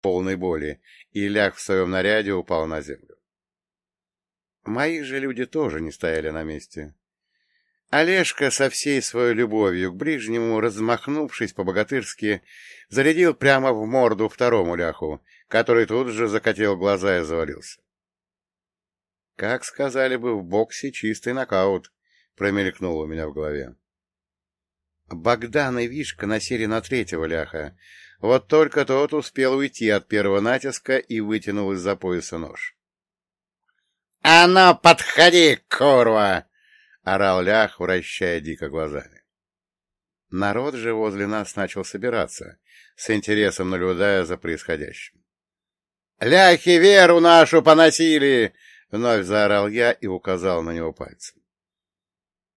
полной боли, и, ляг в своем наряде, упал на землю. Мои же люди тоже не стояли на месте. Олежка со всей своей любовью к ближнему, размахнувшись по-богатырски, зарядил прямо в морду второму ляху, который тут же закатил глаза и завалился. Как сказали бы в боксе, чистый нокаут, промелькнул у меня в голове. Богдан и Вишка насели на третьего ляха. Вот только тот успел уйти от первого натиска и вытянул из-за пояса нож. — А ну, подходи, курва! — орал лях, вращая дико глазами. Народ же возле нас начал собираться, с интересом наблюдая за происходящим. — Ляхи веру нашу поносили! — вновь заорал я и указал на него пальцем.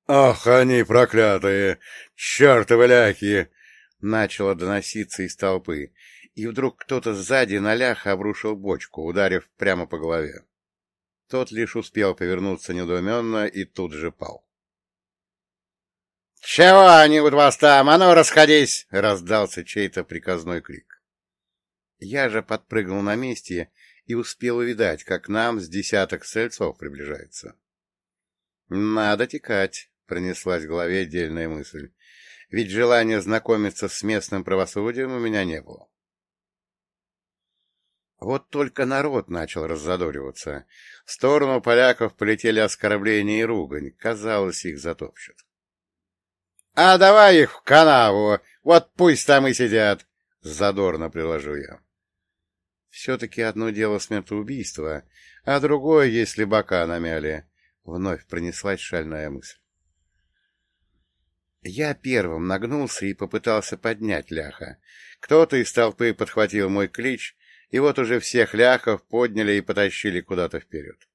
«Ах, они проклятые! Чертовы ляхи!» Начало доноситься из толпы, и вдруг кто-то сзади на ляха обрушил бочку, ударив прямо по голове. Тот лишь успел повернуться недоуменно и тут же пал. «Чего они у вас там? А ну, расходись!» — раздался чей-то приказной крик. Я же подпрыгнул на месте и успел увидать, как нам с десяток сельцов приближается. «Надо текать», — пронеслась в голове отдельная мысль. «Ведь желания знакомиться с местным правосудием у меня не было». Вот только народ начал раззадориваться. В сторону поляков полетели оскорбления и ругань. Казалось, их затопчут. — А давай их в канаву! Вот пусть там и сидят! — задорно приложу я. Все-таки одно дело смертоубийства, а другое, если бока намяли. Вновь пронеслась шальная мысль. Я первым нагнулся и попытался поднять ляха. Кто-то из толпы подхватил мой клич, и вот уже всех ляхов подняли и потащили куда-то вперед.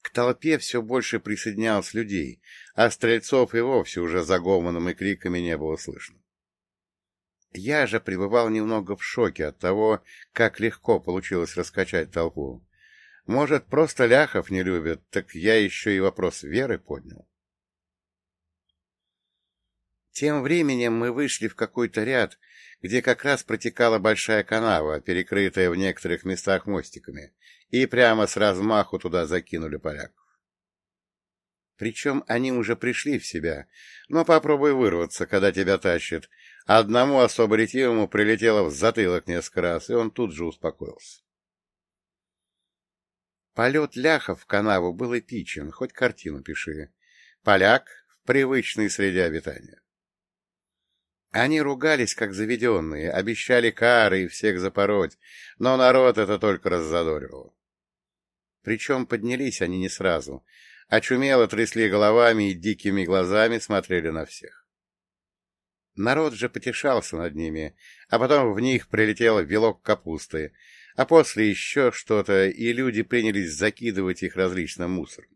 К толпе все больше присоединялось людей, а стрельцов и вовсе уже за гомоном и криками не было слышно. Я же пребывал немного в шоке от того, как легко получилось раскачать толпу. Может, просто ляхов не любят, так я еще и вопрос веры поднял. Тем временем мы вышли в какой-то ряд, где как раз протекала большая канава, перекрытая в некоторых местах мостиками, и прямо с размаху туда закинули поляков. Причем они уже пришли в себя, но попробуй вырваться, когда тебя тащат. Одному особо ретивому прилетело в затылок несколько раз, и он тут же успокоился. Полет ляхов в канаву был эпичен, хоть картину пиши. Поляк в привычной среде обитания. Они ругались, как заведенные, обещали кары и всех запороть, но народ это только раззадоривал. Причем поднялись они не сразу, очумело трясли головами и дикими глазами смотрели на всех. Народ же потешался над ними, а потом в них прилетел вилок капусты, а после еще что-то, и люди принялись закидывать их различным мусором.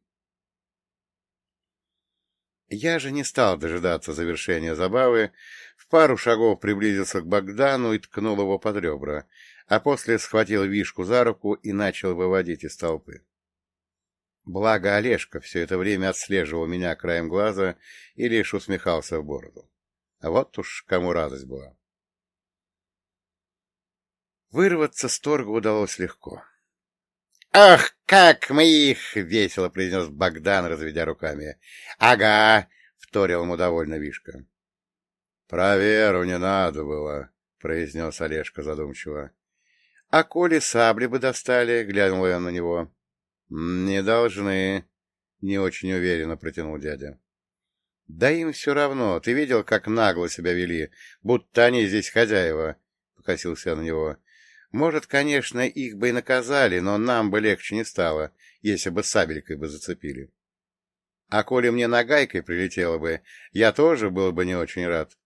Я же не стал дожидаться завершения забавы, в пару шагов приблизился к Богдану и ткнул его под ребра, а после схватил Вишку за руку и начал выводить из толпы. Благо Олежка все это время отслеживал меня краем глаза и лишь усмехался в бороду. А вот уж кому радость была. Вырваться с торга удалось легко. «Ах, как мы их!» — весело произнес Богдан, разведя руками. «Ага!» — вторил ему довольно Вишка. «Про веру не надо было», — произнес Олежка задумчиво. «А коли сабли бы достали?» — глянул я на него. «Не должны», — не очень уверенно протянул дядя. «Да им все равно. Ты видел, как нагло себя вели, будто они здесь хозяева?» — покосился на него. Может, конечно, их бы и наказали, но нам бы легче не стало, если бы сабелькой бы зацепили. А коли мне нагайкой прилетело бы, я тоже был бы не очень рад.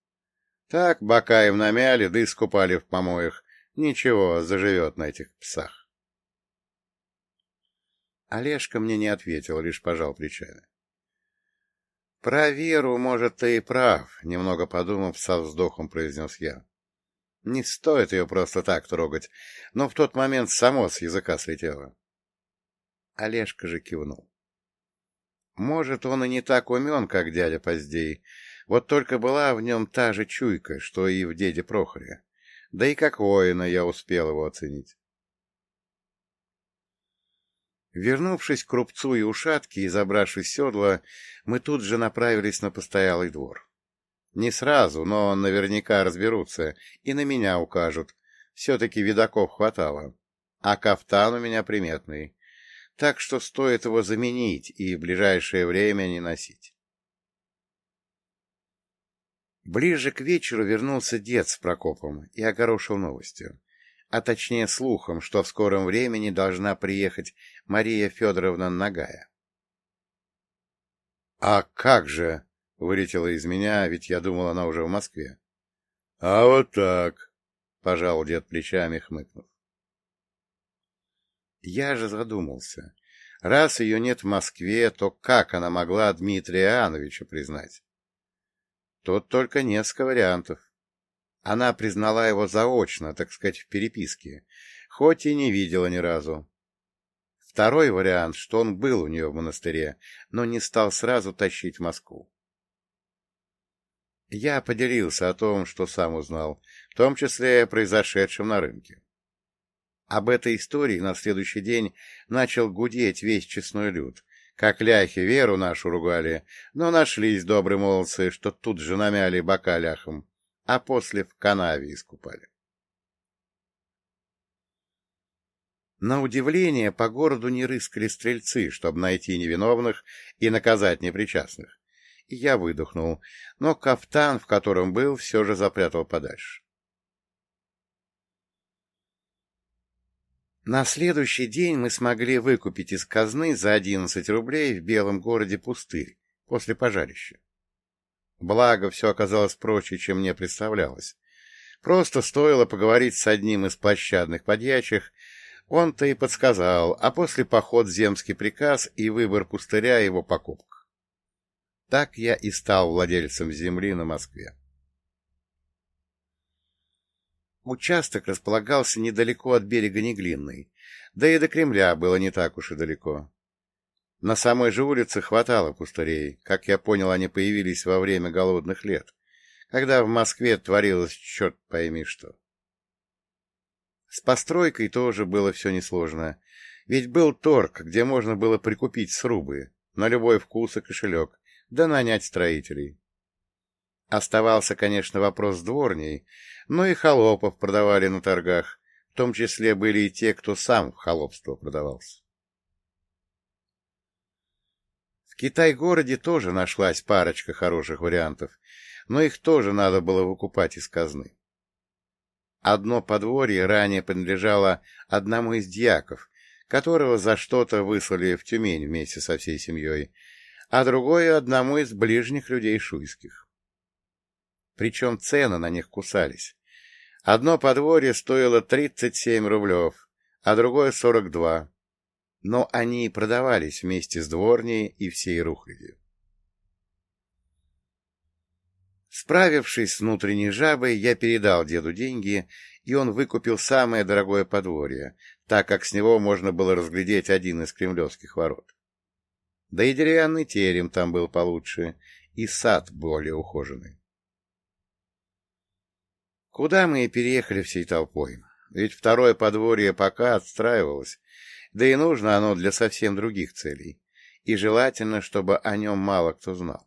Так бока им намяли, да искупали в помоях. Ничего, заживет на этих псах. Олежка мне не ответил, лишь пожал плечами. «Про веру, может, ты и прав», — немного подумав, со вздохом произнес я. Не стоит ее просто так трогать, но в тот момент само с языка слетело. Олежка же кивнул. Может, он и не так умен, как дядя Поздей, вот только была в нем та же чуйка, что и в деде Прохоре. да и как воина я успел его оценить. Вернувшись к рубцу и ушатке и забравшись в седло, мы тут же направились на постоялый двор. Не сразу, но наверняка разберутся и на меня укажут. Все-таки видаков хватало. А кафтан у меня приметный. Так что стоит его заменить и в ближайшее время не носить. Ближе к вечеру вернулся дед с Прокопом и огорошил новостью а точнее слухом, что в скором времени должна приехать Мария Федоровна Нагая. — А как же? — вылетело из меня, ведь я думал, она уже в Москве. — А вот так, — пожал дед плечами, хмыкнув. Я же задумался. Раз ее нет в Москве, то как она могла Дмитрия Иоанновича признать? Тут только несколько вариантов. Она признала его заочно, так сказать, в переписке, хоть и не видела ни разу. Второй вариант, что он был у нее в монастыре, но не стал сразу тащить в Москву. Я поделился о том, что сам узнал, в том числе о произошедшем на рынке. Об этой истории на следующий день начал гудеть весь честной люд, как ляхи веру нашу ругали, но нашлись добрые молодцы, что тут же намяли бока ляхом а после в канаве искупали. На удивление, по городу не рыскали стрельцы, чтобы найти невиновных и наказать непричастных. Я выдохнул, но кафтан, в котором был, все же запрятал подальше. На следующий день мы смогли выкупить из казны за одиннадцать рублей в белом городе пустырь после пожарища. Благо, все оказалось проще, чем мне представлялось. Просто стоило поговорить с одним из площадных подьячих, он-то и подсказал, а после поход земский приказ и выбор пустыря его покупка. Так я и стал владельцем земли на Москве. Участок располагался недалеко от берега Неглинной, да и до Кремля было не так уж и далеко. На самой же улице хватало пустырей. Как я понял, они появились во время голодных лет, когда в Москве творилось черт пойми что. С постройкой тоже было все несложно, ведь был торг, где можно было прикупить срубы на любой вкус и кошелек, да нанять строителей. Оставался, конечно, вопрос дворней, но и холопов продавали на торгах, в том числе были и те, кто сам в холопство продавался. В Китай-городе тоже нашлась парочка хороших вариантов, но их тоже надо было выкупать из казны. Одно подворье ранее принадлежало одному из дьяков, которого за что-то выслали в Тюмень вместе со всей семьей, а другое — одному из ближних людей шуйских. Причем цены на них кусались. Одно подворье стоило 37 рублев, а другое — 42, но они продавались вместе с дворней и всей рухлядью. Справившись с внутренней жабой, я передал деду деньги, и он выкупил самое дорогое подворье, так как с него можно было разглядеть один из кремлевских ворот. Да и деревянный терем там был получше, и сад более ухоженный. Куда мы и переехали всей толпой, ведь второе подворье пока отстраивалось, да и нужно оно для совсем других целей, и желательно, чтобы о нем мало кто знал.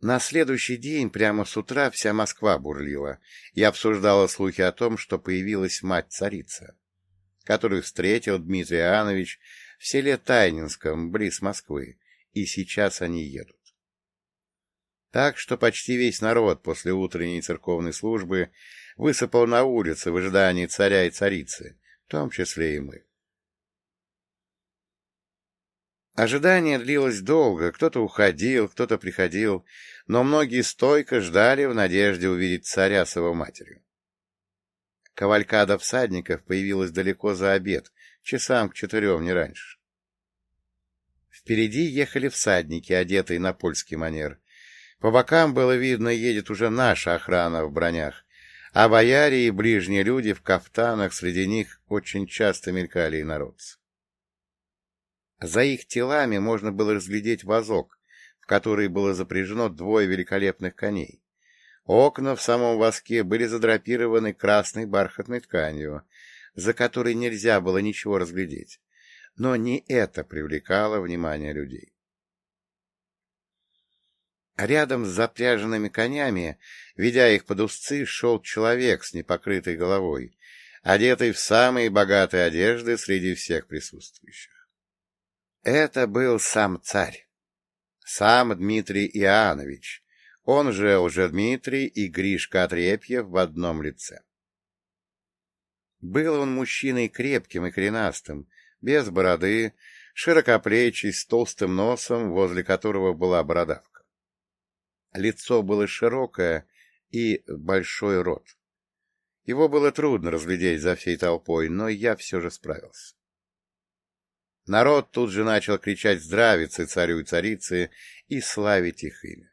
На следующий день прямо с утра вся Москва бурлила и обсуждала слухи о том, что появилась мать-царица, которую встретил Дмитрий Иоаннович в селе Тайнинском, близ Москвы, и сейчас они едут. Так что почти весь народ после утренней церковной службы высыпал на улицы в ожидании царя и царицы, в том числе и мы. Ожидание длилось долго, кто-то уходил, кто-то приходил, но многие стойко ждали в надежде увидеть царя с его матерью. Кавалькада всадников появилась далеко за обед, часам к четырем, не раньше. Впереди ехали всадники, одетые на польский манер. По бокам было видно, едет уже наша охрана в бронях, а бояре и ближние люди в кафтанах среди них очень часто мелькали и народцы. За их телами можно было разглядеть вазок, в который было запряжено двое великолепных коней. Окна в самом воске были задрапированы красной бархатной тканью, за которой нельзя было ничего разглядеть. Но не это привлекало внимание людей. Рядом с запряженными конями, ведя их под узцы, шел человек с непокрытой головой, одетый в самые богатые одежды среди всех присутствующих. Это был сам царь, сам Дмитрий Иоаннович, он же уже Дмитрий и Гришка Отрепьев в одном лице. Был он мужчиной крепким и коренастым, без бороды, широкоплечий, с толстым носом, возле которого была бородавка. Лицо было широкое и большой рот. Его было трудно разглядеть за всей толпой, но я все же справился. Народ тут же начал кричать здравицы царю и царице и славить их имя.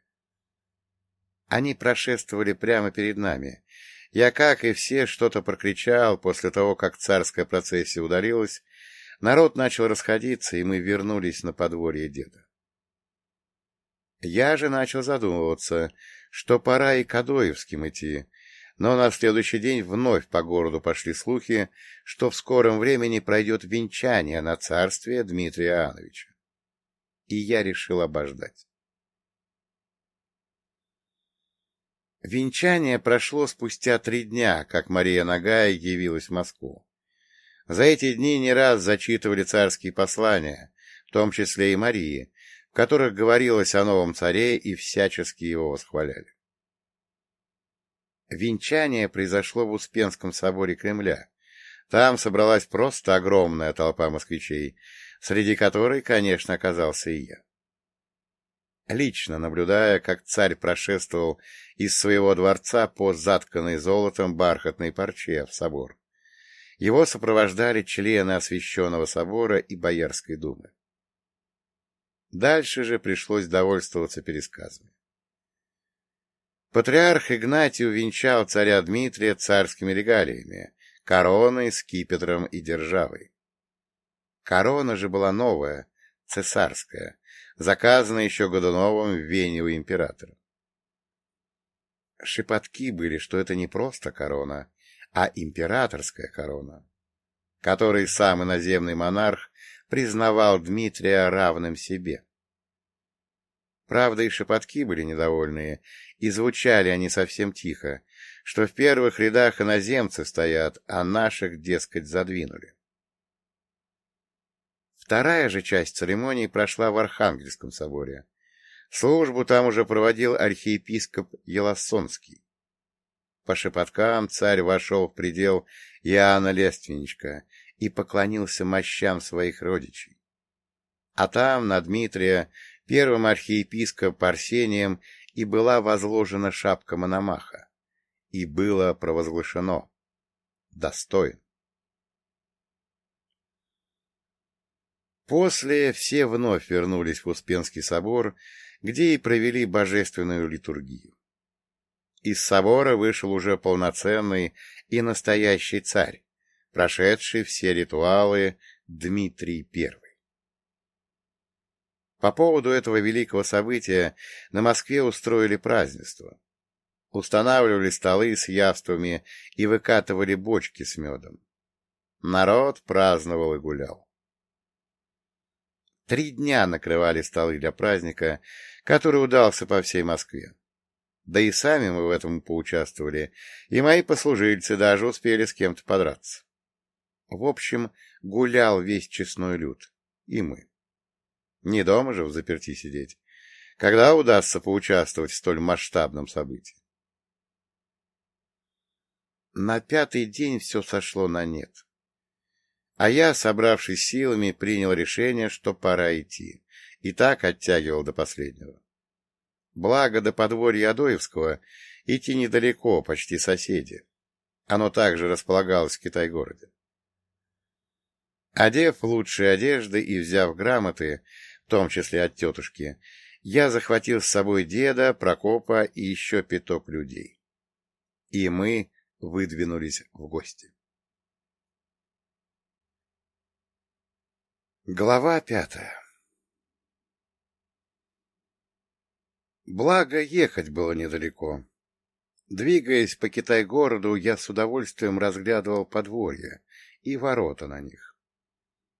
Они прошествовали прямо перед нами. Я, как и все, что-то прокричал после того, как царская процессия удалилась. Народ начал расходиться, и мы вернулись на подворье деда. Я же начал задумываться, что пора и к Адоевским идти, но на следующий день вновь по городу пошли слухи, что в скором времени пройдет венчание на царствие Дмитрия Иоанновича. И я решил обождать. Венчание прошло спустя три дня, как Мария Нагая явилась в Москву. За эти дни не раз зачитывали царские послания, в том числе и Марии, в которых говорилось о новом царе и всячески его восхваляли. Венчание произошло в Успенском соборе Кремля. Там собралась просто огромная толпа москвичей, среди которой, конечно, оказался и я. Лично наблюдая, как царь прошествовал из своего дворца по затканной золотом бархатной парче в собор. Его сопровождали члены освященного собора и Боярской думы. Дальше же пришлось довольствоваться пересказами. Патриарх Игнатий увенчал царя Дмитрия царскими регалиями, короной, скипетром и державой. Корона же была новая, цесарская, заказанная еще Годуновым в Вене у императора. Шепотки были, что это не просто корона, а императорская корона, которой сам иноземный монарх признавал Дмитрия равным себе. Правда, и шепотки были недовольные, и звучали они совсем тихо, что в первых рядах иноземцы стоят, а наших, дескать, задвинули. Вторая же часть церемонии прошла в Архангельском соборе. Службу там уже проводил архиепископ Елосонский. По шепоткам царь вошел в предел Иоанна Лественничка и поклонился мощам своих родичей. А там, на Дмитрия, первым архиепископ Арсением и была возложена шапка Мономаха, и было провозглашено «Достоин». После все вновь вернулись в Успенский собор, где и провели божественную литургию. Из собора вышел уже полноценный и настоящий царь, прошедший все ритуалы Дмитрий I. По поводу этого великого события на Москве устроили празднество. Устанавливали столы с яствами и выкатывали бочки с медом. Народ праздновал и гулял. Три дня накрывали столы для праздника, который удался по всей Москве. Да и сами мы в этом поучаствовали, и мои послужильцы даже успели с кем-то подраться. В общем, гулял весь честной люд, и мы. Не дома же в заперти сидеть. Когда удастся поучаствовать в столь масштабном событии? На пятый день все сошло на нет. А я, собравшись силами, принял решение, что пора идти, и так оттягивал до последнего. Благо, до подворья Адоевского идти недалеко, почти соседи. Оно также располагалось в Китай-городе. Одев лучшие одежды и взяв грамоты, в том числе от тетушки, я захватил с собой деда, Прокопа и еще пяток людей. И мы выдвинулись в гости. Глава пятая Благо, ехать было недалеко. Двигаясь по Китай-городу, я с удовольствием разглядывал подворья и ворота на них.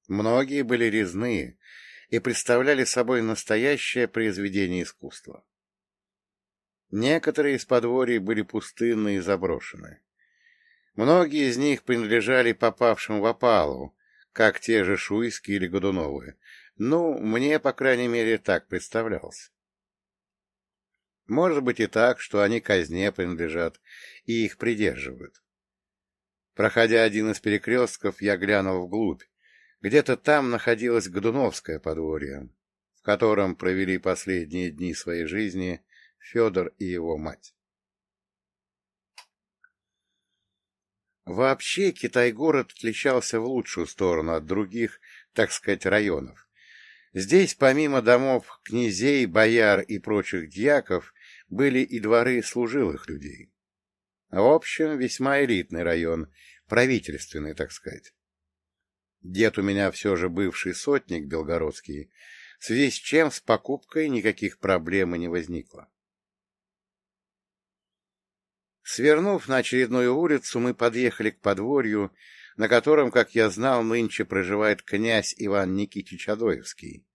Многие были резные и представляли собой настоящее произведение искусства. Некоторые из подворий были пустынны и заброшены. Многие из них принадлежали попавшим в опалу, как те же Шуйские или Годуновые. Ну, мне, по крайней мере, так представлялось. Может быть и так, что они казне принадлежат и их придерживают. Проходя один из перекрестков, я глянул вглубь. Где-то там находилось Годуновское подворье, в котором провели последние дни своей жизни Федор и его мать. Вообще Китай-город отличался в лучшую сторону от других, так сказать, районов. Здесь, помимо домов князей, бояр и прочих дьяков, были и дворы служилых людей. В общем, весьма элитный район, правительственный, так сказать. Дед у меня все же бывший сотник белгородский, в связи с чем с покупкой никаких проблем и не возникло. Свернув на очередную улицу, мы подъехали к подворью, на котором, как я знал, нынче проживает князь Иван Никитич Адоевский.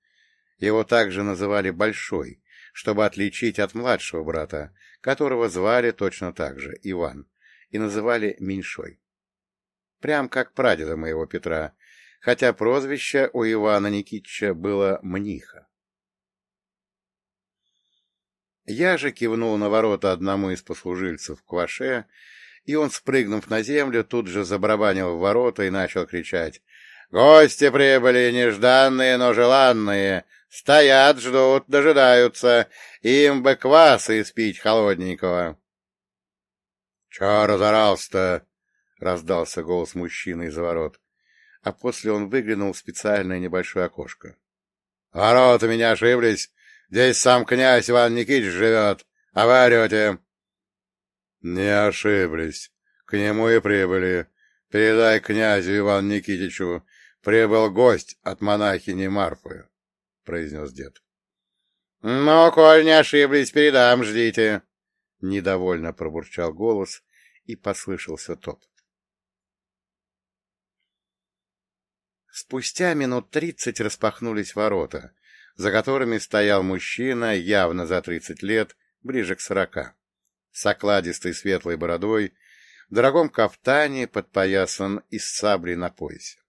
Его также называли Большой, чтобы отличить от младшего брата, которого звали точно так же Иван, и называли Меньшой. Прям как прадеда моего Петра, хотя прозвище у Ивана Никитича было Мниха. Я же кивнул на ворота одному из послужильцев Кваше, и он, спрыгнув на землю, тут же забарабанил в ворота и начал кричать «Гости прибыли, нежданные, но желанные! Стоят, ждут, дожидаются. Им бы кваса испить холодненького. — Чё разорался-то? — раздался голос мужчины из ворот. А после он выглянул в специальное небольшое окошко. — Ворота меня ошиблись. Здесь сам князь Иван Никитич живет. А вы орете. — Не ошиблись. К нему и прибыли. Передай князю Ивану Никитичу. Прибыл гость от монахини Марфы. — произнес дед. — Ну, коль не ошиблись, передам, ждите. Недовольно пробурчал голос, и послышался топот. Спустя минут тридцать распахнулись ворота, за которыми стоял мужчина, явно за тридцать лет, ближе к сорока, с окладистой светлой бородой, в дорогом кафтане, подпоясан и с саблей на поясе.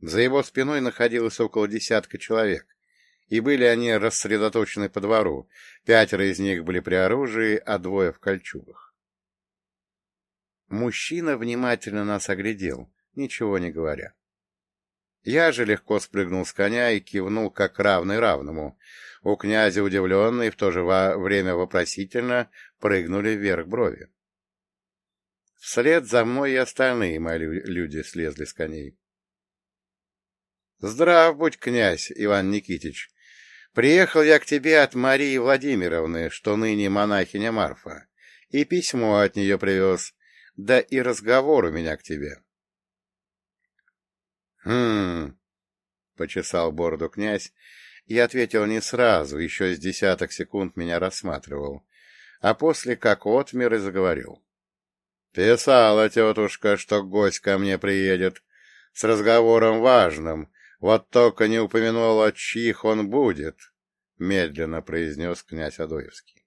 За его спиной находилось около десятка человек, и были они рассредоточены по двору, пятеро из них были при оружии, а двое в кольчугах. Мужчина внимательно нас оглядел, ничего не говоря. Я же легко спрыгнул с коня и кивнул, как равный равному. У князя удивленно и в то же время вопросительно прыгнули вверх брови. Вслед за мной и остальные мои люди слезли с коней. Здрав будь, князь Иван Никитич. Приехал я к тебе от Марии Владимировны, что ныне монахиня Марфа, и письмо от нее привез, да и разговор у меня к тебе. — Хм... — почесал бороду князь и ответил не сразу, еще с десяток секунд меня рассматривал, а после как отмер и заговорил. — Писала тетушка, что гость ко мне приедет с разговором важным, вот только не упомянула, чьих он будет, — медленно произнес князь Адоевский.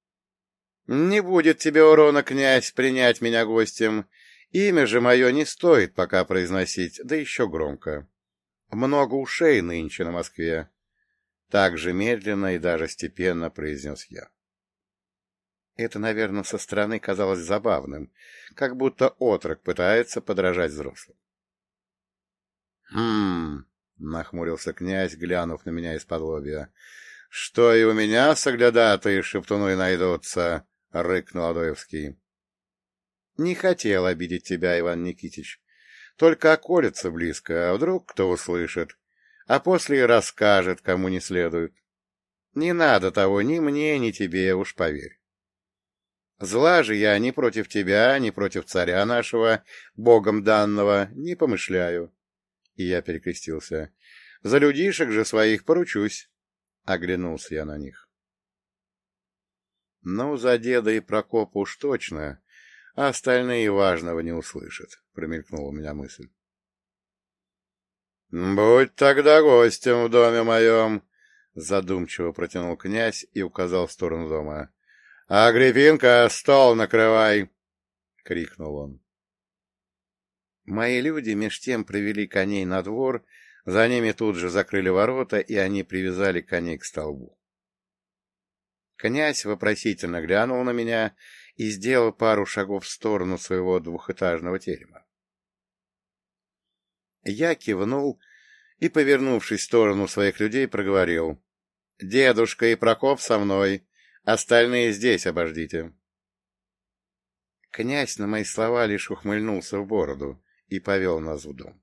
— Не будет тебе урона, князь, принять меня гостем. Имя же мое не стоит пока произносить, да еще громко. Много ушей нынче на Москве. Так же медленно и даже степенно произнес я. Это, наверное, со стороны казалось забавным, как будто отрок пытается подражать взрослым. «Хм...» — нахмурился князь, глянув на меня из-под лобья. «Что и у меня соглядатые шептуны найдутся?» — рыкнул Адоевский. «Не хотел обидеть тебя, Иван Никитич. Только околится близко, а вдруг кто услышит, а после и расскажет, кому не следует. Не надо того ни мне, ни тебе, уж поверь. Зла же я ни против тебя, ни против царя нашего, богом данного, не помышляю. И я перекрестился. За людишек же своих поручусь. Оглянулся я на них. Ну, за деда и Прокопа уж точно, а остальные важного не услышат, — промелькнула у меня мысль. — Будь тогда гостем в доме моем, — задумчиво протянул князь и указал в сторону дома. — Агриппинка, стол накрывай! — крикнул он. Мои люди меж тем привели коней на двор, за ними тут же закрыли ворота, и они привязали коней к столбу. Князь вопросительно глянул на меня и сделал пару шагов в сторону своего двухэтажного терема. Я кивнул и, повернувшись в сторону своих людей, проговорил. — Дедушка и Прокоп со мной, остальные здесь обождите. Князь на мои слова лишь ухмыльнулся в бороду и повел нас в дом.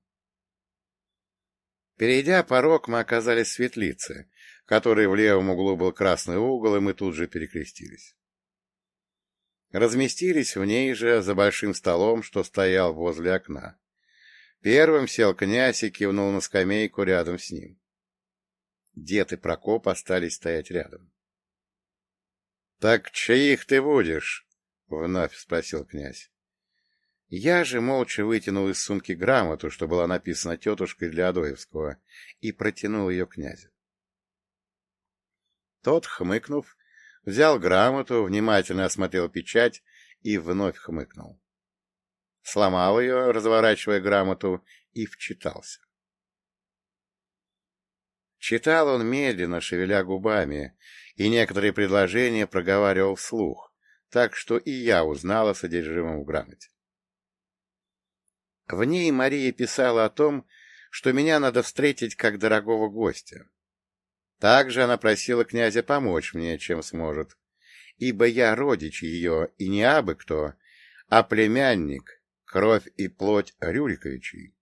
Перейдя порог, мы оказались в светлице, в которой в левом углу был красный угол, и мы тут же перекрестились. Разместились в ней же за большим столом, что стоял возле окна. Первым сел князь и кивнул на скамейку рядом с ним. Дед и Прокоп остались стоять рядом. — Так чьих ты будешь? — вновь спросил князь. Я же молча вытянул из сумки грамоту, что была написана тетушкой для Адоевского, и протянул ее князю. Тот, хмыкнув, взял грамоту, внимательно осмотрел печать и вновь хмыкнул. Сломал ее, разворачивая грамоту, и вчитался. Читал он медленно, шевеля губами, и некоторые предложения проговаривал вслух, так что и я узнала содержимом в грамоте. В ней Мария писала о том, что меня надо встретить как дорогого гостя. Также она просила князя помочь мне, чем сможет, ибо я родич ее, и не абы кто, а племянник, кровь и плоть Рюриковичей,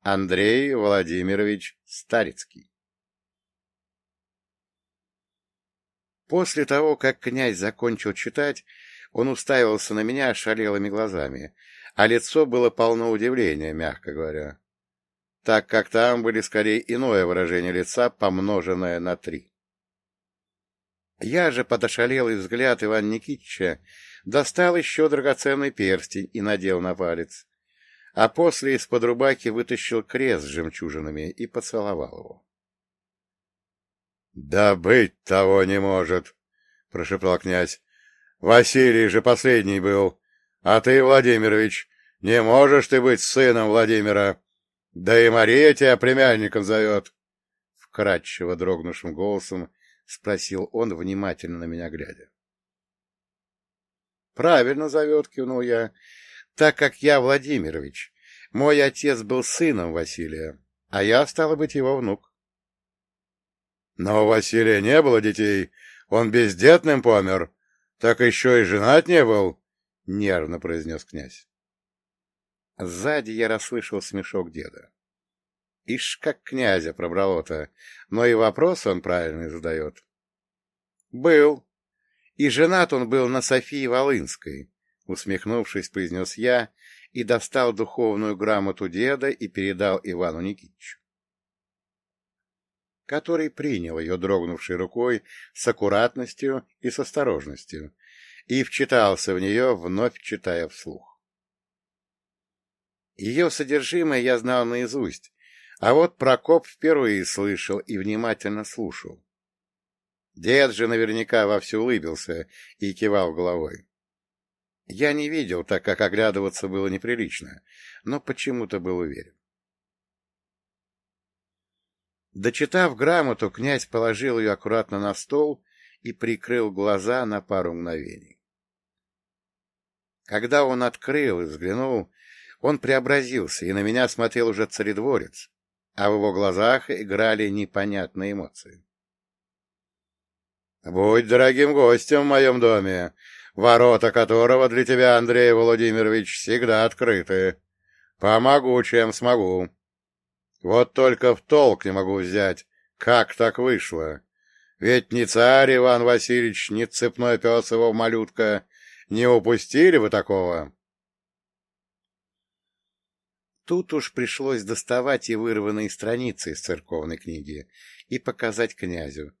Андрей Владимирович Старицкий. После того, как князь закончил читать, он уставился на меня шалелыми глазами, а лицо было полно удивления, мягко говоря, так как там были скорее иное выражение лица, помноженное на три. Я же подошалелый взгляд Ивана Никитича достал еще драгоценный перстень и надел на палец, а после из-под рубаки вытащил крест с жемчужинами и поцеловал его. — Да быть того не может! — прошептал князь. — Василий же последний был. А ты, Владимирович, не можешь ты быть сыном Владимира. Да и Мария тебя племянником зовет. Вкрадчиво дрогнувшим голосом спросил он, внимательно на меня глядя. — Правильно зовет, — кивнул я, — так как я Владимирович. Мой отец был сыном Василия, а я, стало быть, его внук. — Но у Василия не было детей, он бездетным помер, так еще и женат не был, — нервно произнес князь. Сзади я расслышал смешок деда. Ишь, как князя пробрало-то, но и вопрос он правильный задает. — Был. И женат он был на Софии Волынской, — усмехнувшись, произнес я и достал духовную грамоту деда и передал Ивану Никитичу который принял ее дрогнувшей рукой с аккуратностью и с осторожностью и вчитался в нее, вновь читая вслух. Ее содержимое я знал наизусть, а вот Прокоп впервые слышал и внимательно слушал. Дед же наверняка вовсю улыбился и кивал головой. Я не видел, так как оглядываться было неприлично, но почему-то был уверен. Дочитав грамоту, князь положил ее аккуратно на стол и прикрыл глаза на пару мгновений. Когда он открыл и взглянул, он преобразился, и на меня смотрел уже царедворец, а в его глазах играли непонятные эмоции. — Будь дорогим гостем в моем доме, ворота которого для тебя, Андрей Владимирович, всегда открыты. Помогу, чем смогу. Вот только в толк не могу взять, как так вышло. Ведь ни царь Иван Васильевич, ни цепной пес его малютка не упустили вы такого. Тут уж пришлось доставать и вырванные страницы из церковной книги и показать князю,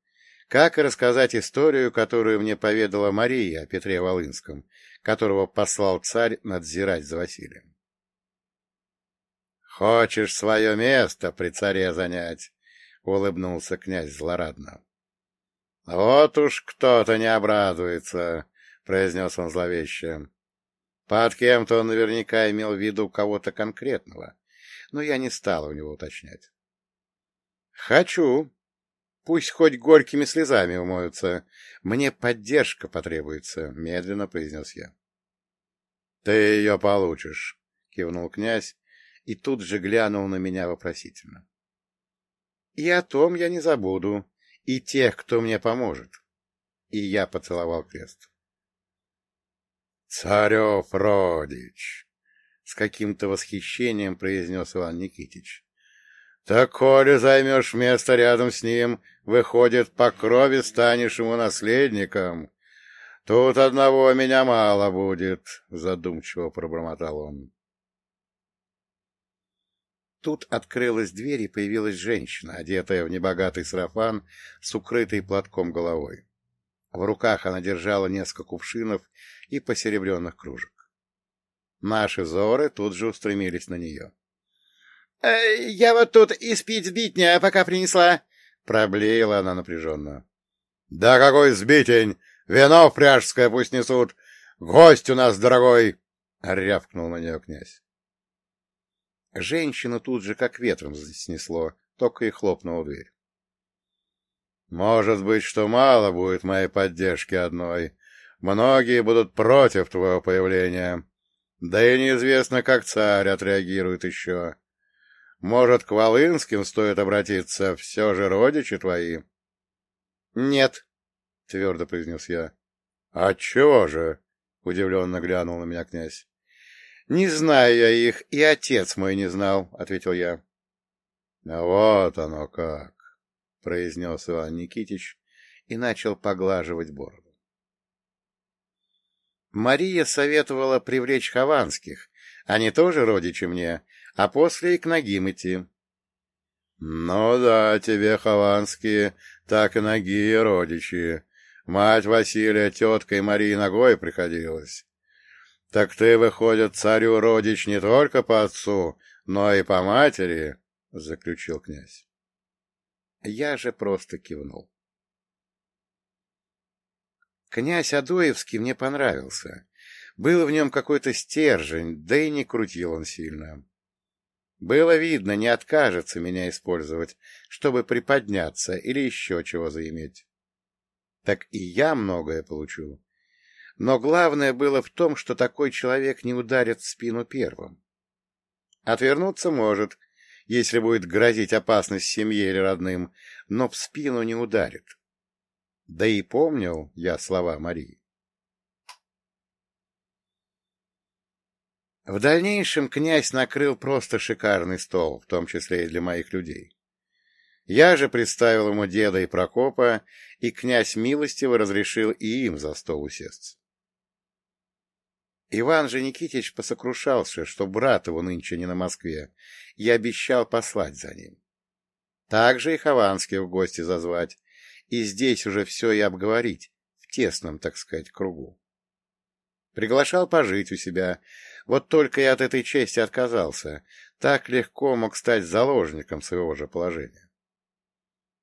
как и рассказать историю, которую мне поведала Мария о Петре Волынском, которого послал царь надзирать за Василием. «Хочешь свое место при царе занять?» — улыбнулся князь злорадно. «Вот уж кто-то не обрадуется», — произнес он зловеще. Под кем-то он наверняка имел в виду кого-то конкретного, но я не стал у него уточнять. «Хочу. Пусть хоть горькими слезами умоются. Мне поддержка потребуется», — медленно произнес я. «Ты ее получишь», — кивнул князь и тут же глянул на меня вопросительно. «И о том я не забуду, и тех, кто мне поможет». И я поцеловал крест. «Царев родич!» — с каким-то восхищением произнес Иван Никитич. Так, коли займешь место рядом с ним, выходит, по крови станешь ему наследником. Тут одного меня мало будет, — задумчиво пробормотал он. Тут открылась дверь, и появилась женщина, одетая в небогатый сарафан с укрытой платком головой. В руках она держала несколько кувшинов и посеребренных кружек. Наши взоры тут же устремились на нее. Э, — Я вот тут испить сбитня пока принесла, — проблеяла она напряженно. — Да какой сбитень! Вино пряжское пусть несут! Гость у нас дорогой! — рявкнул на нее князь. Женщину тут же как ветром снесло, только и хлопнула дверь. — Может быть, что мало будет моей поддержки одной. Многие будут против твоего появления. Да и неизвестно, как царь отреагирует еще. Может, к Волынским стоит обратиться? Все же родичи твои? — Нет, — твердо произнес я. — Отчего же? — удивленно глянул на меня князь. — Не знаю я их, и отец мой не знал, — ответил я. — Вот оно как, — произнес Иван Никитич и начал поглаживать бороду. Мария советовала привлечь хованских, они тоже родичи мне, а после и к ногим идти. — Ну да, тебе, Хованские, так и ноги родичи. Мать Василия теткой Марии ногой приходилась. Так ты, выходит, царю родич не только по отцу, но и по матери, — заключил князь. Я же просто кивнул. Князь Адоевский мне понравился. Был в нем какой-то стержень, да и не крутил он сильно. Было видно, не откажется меня использовать, чтобы приподняться или еще чего заиметь. Так и я многое получу. Но главное было в том, что такой человек не ударит в спину первым. Отвернуться может, если будет грозить опасность семье или родным, но в спину не ударит. Да и помнил я слова Марии. В дальнейшем князь накрыл просто шикарный стол, в том числе и для моих людей. Я же представил ему деда и Прокопа, и князь милостиво разрешил и им за стол усесться. Иван же Никитич посокрушался, что брат его нынче не на Москве, и обещал послать за ним. Также и Хованских в гости зазвать, и здесь уже все и обговорить, в тесном, так сказать, кругу. Приглашал пожить у себя, вот только я от этой чести отказался. Так легко мог стать заложником своего же положения.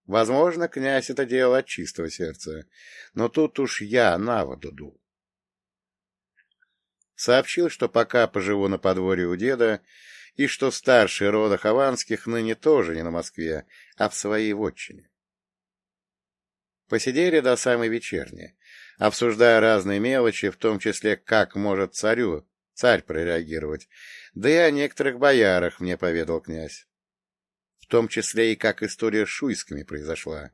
Возможно, князь это делал от чистого сердца, но тут уж я на воду дул. Сообщил, что пока поживу на подворье у деда, и что старший рода Хованских ныне тоже не на Москве, а в своей вотчине. Посидели до самой вечерни, обсуждая разные мелочи, в том числе, как может царю царь прореагировать, да и о некоторых боярах мне поведал князь. В том числе и как история с шуйскими произошла,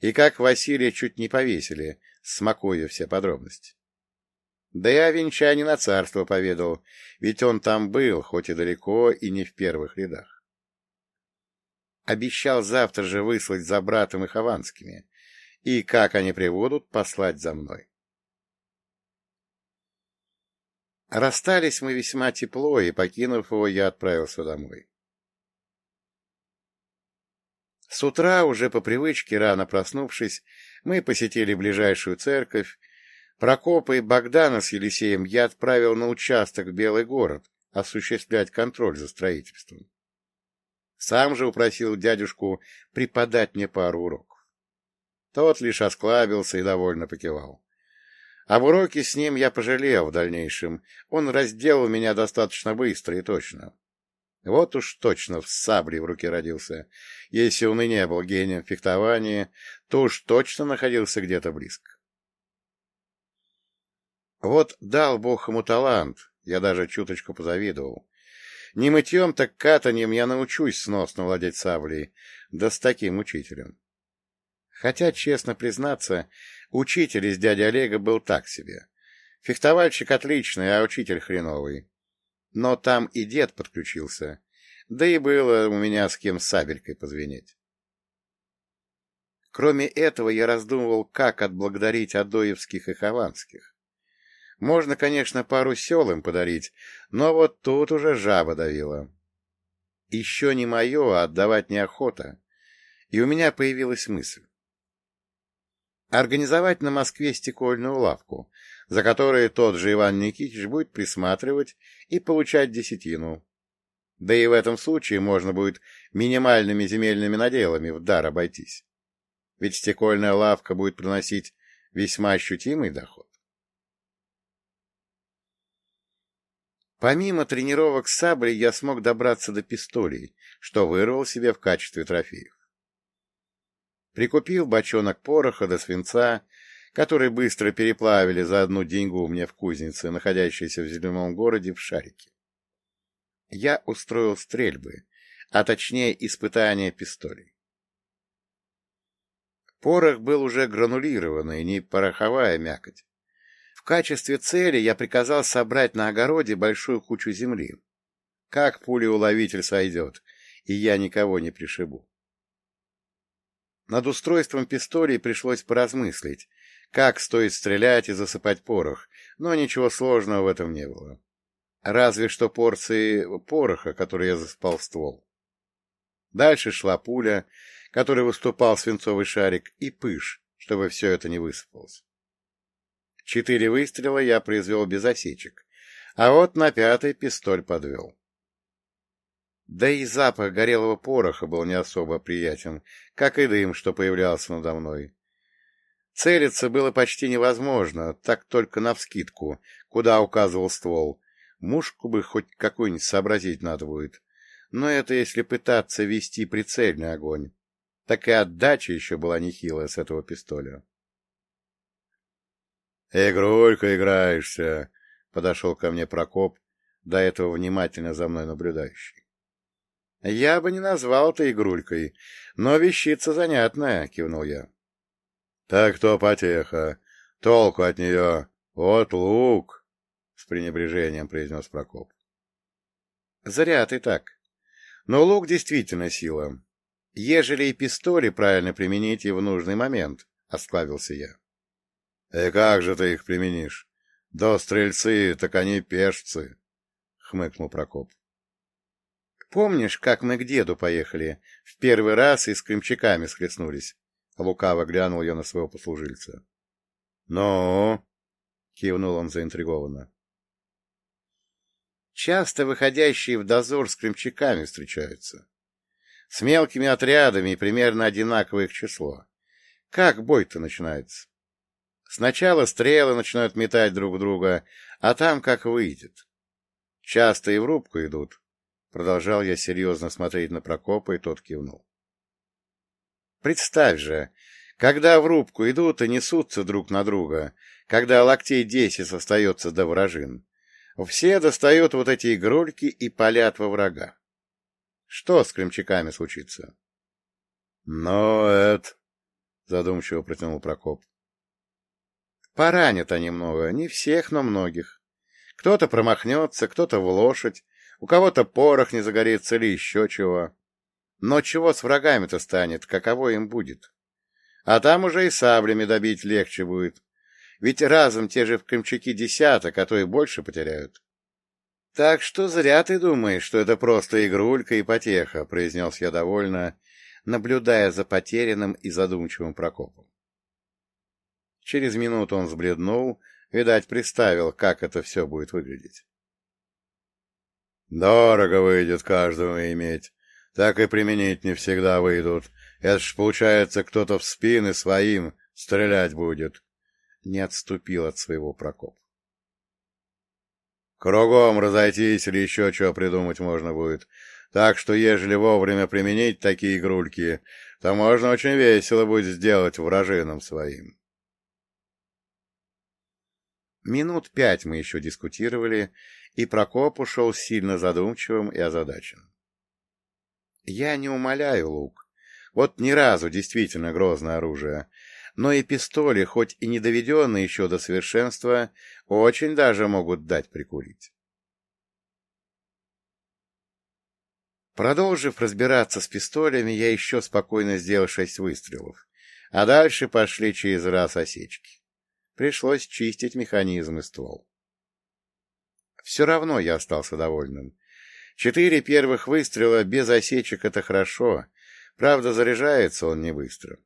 и как Василия чуть не повесили, смакуя все подробности. Да и о венчании на царство поведал, ведь он там был, хоть и далеко, и не в первых рядах. Обещал завтра же выслать за братом и Хованскими, и, как они прибудут, послать за мной. Расстались мы весьма тепло, и, покинув его, я отправился домой. С утра, уже по привычке, рано проснувшись, мы посетили ближайшую церковь. Прокопа и Богдана с Елисеем я отправил на участок в Белый город осуществлять контроль за строительством. Сам же упросил дядюшку преподать мне пару уроков. Тот лишь осклабился и довольно покивал. Об уроке с ним я пожалел в дальнейшем. Он разделал меня достаточно быстро и точно. Вот уж точно в сабле в руке родился. Если он и не был гением фехтования, то уж точно находился где-то близко. Вот дал Бог ему талант, я даже чуточку позавидовал. Не мытьем, так катанием я научусь сносно владеть саблей, да с таким учителем. Хотя, честно признаться, учитель из дяди Олега был так себе. Фехтовальщик отличный, а учитель хреновый. Но там и дед подключился, да и было у меня с кем сабелькой позвенеть. Кроме этого, я раздумывал, как отблагодарить Адоевских и Хованских. Можно, конечно, пару сел им подарить, но вот тут уже жаба давила. Еще не мое, а отдавать неохота. И у меня появилась мысль организовать на Москве стекольную лавку, за которой тот же Иван Никитич будет присматривать и получать десятину. Да и в этом случае можно будет минимальными земельными наделами в дар обойтись. Ведь стекольная лавка будет приносить весьма ощутимый доход. Помимо тренировок с саблей я смог добраться до пистолей, что вырвал себе в качестве трофеев. Прикупил бочонок пороха до свинца, который быстро переплавили за одну деньгу мне в кузнице, находящейся в зеленом городе в Шарике. Я устроил стрельбы, а точнее испытания пистолей. Порох был уже гранулированный, не пороховая мякоть. В качестве цели я приказал собрать на огороде большую кучу земли. Как пулеуловитель сойдет, и я никого не пришибу. Над устройством пистолей пришлось поразмыслить, как стоит стрелять и засыпать порох, но ничего сложного в этом не было. Разве что порции пороха, которые я засыпал в ствол. Дальше шла пуля, которой выступал свинцовый шарик, и пыш, чтобы все это не высыпалось. Четыре выстрела я произвел без осечек, а вот на пятый пистоль подвел. Да и запах горелого пороха был не особо приятен, как и дым, что появлялся надо мной. Целиться было почти невозможно, так только навскидку, куда указывал ствол. Мушку бы хоть какую-нибудь сообразить надо будет. Но это если пытаться вести прицельный огонь. Так и отдача еще была нехилая с этого пистоля. — Игрулька играешься, — подошел ко мне Прокоп, до этого внимательно за мной наблюдающий. Я бы не назвал это игрулькой, но вещица занятная, — кивнул я. — Так то потеха. Толку от нее. Вот лук, — с пренебрежением произнес Прокоп. — Зря ты так. Но лук действительно сила. Ежели и пистоли правильно применить и в нужный момент, — осклавился я. — И как же ты их применишь? Да стрельцы, так они пешцы, — хмыкнул Прокоп. Помнишь, как мы к деду поехали? В первый раз и с крымчаками схлестнулись. Лукаво глянул я на своего послужильца. — Ну? — кивнул он заинтригованно. Часто выходящие в дозор с крымчаками встречаются. С мелкими отрядами и примерно одинаковое их число. Как бой-то начинается? Сначала стрелы начинают метать друг друга, а там как выйдет. Часто и в рубку идут, Продолжал я серьезно смотреть на Прокопа, и тот кивнул. Представь же, когда в рубку идут и несутся друг на друга, когда локтей десять остается до вражин, все достают вот эти игрульки и палят во врага. Что с крымчаками случится? — Ну, это... — задумчиво протянул Прокоп. — Поранят они много, не всех, но многих. Кто-то промахнется, кто-то в лошадь, у кого-то порох не загорится или еще чего. Но чего с врагами-то станет, каково им будет? А там уже и саблями добить легче будет. Ведь разом те же в Крымчаки десяток, а то и больше потеряют. — Так что зря ты думаешь, что это просто игрулька и потеха, — произнес я довольно, наблюдая за потерянным и задумчивым Прокопом. Через минуту он сбледнул, видать, представил, как это все будет выглядеть. «Дорого выйдет каждому иметь. Так и применить не всегда выйдут. Это ж, получается, кто-то в спины своим стрелять будет». Не отступил от своего Прокоп. «Кругом разойтись или еще что придумать можно будет. Так что, ежели вовремя применить такие игрульки, то можно очень весело будет сделать вражинам своим». Минут пять мы еще дискутировали, и Прокоп ушел сильно задумчивым и озадаченным. Я не умоляю лук. Вот ни разу действительно грозное оружие, но и пистоли, хоть и не доведенные еще до совершенства, очень даже могут дать прикурить. Продолжив разбираться с пистолями, я еще спокойно сделал шесть выстрелов, а дальше пошли через раз осечки. Пришлось чистить механизм и ствол. Все равно я остался довольным. Четыре первых выстрела без осечек — это хорошо. Правда, заряжается он не быстро.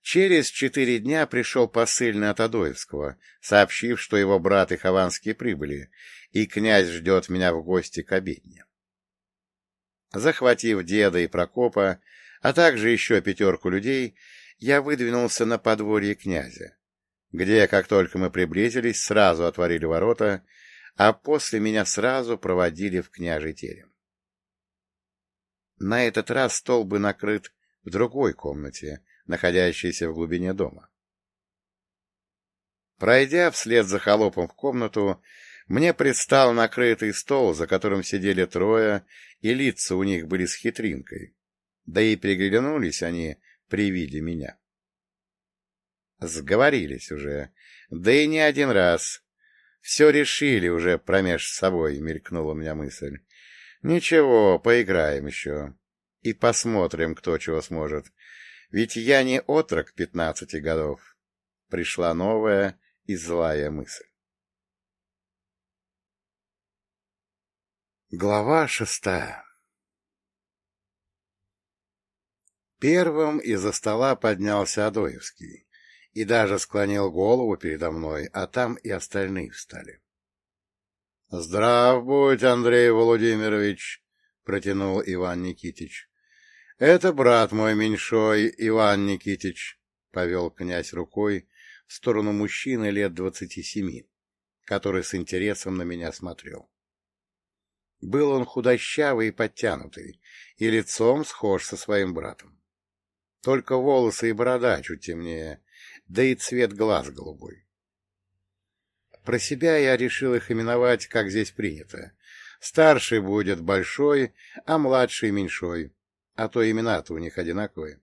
Через четыре дня пришел посыльный от Адоевского, сообщив, что его брат и Хованский прибыли, и князь ждет меня в гости к обедне. Захватив деда и Прокопа, а также еще пятерку людей, я выдвинулся на подворье князя, где, как только мы приблизились, сразу отворили ворота, а после меня сразу проводили в княжий терем. На этот раз стол бы накрыт в другой комнате, находящейся в глубине дома. Пройдя вслед за холопом в комнату, мне предстал накрытый стол, за которым сидели трое, и лица у них были с хитринкой, да и приглянулись они при виде меня. Сговорились уже, да и не один раз. Все решили уже промеж собой, мелькнула у меня мысль. Ничего, поиграем еще. И посмотрим, кто чего сможет. Ведь я не отрок пятнадцати годов. Пришла новая и злая мысль. Глава шестая Первым из-за стола поднялся Адоевский и даже склонил голову передо мной, а там и остальные встали. — Здрав будь, Андрей Владимирович! — протянул Иван Никитич. — Это брат мой меньшой, Иван Никитич, — повел князь рукой в сторону мужчины лет двадцати семи, который с интересом на меня смотрел. Был он худощавый и подтянутый, и лицом схож со своим братом. Только волосы и борода чуть темнее, да и цвет глаз голубой. Про себя я решил их именовать, как здесь принято. Старший будет большой, а младший меньшой, а то имена-то у них одинаковые.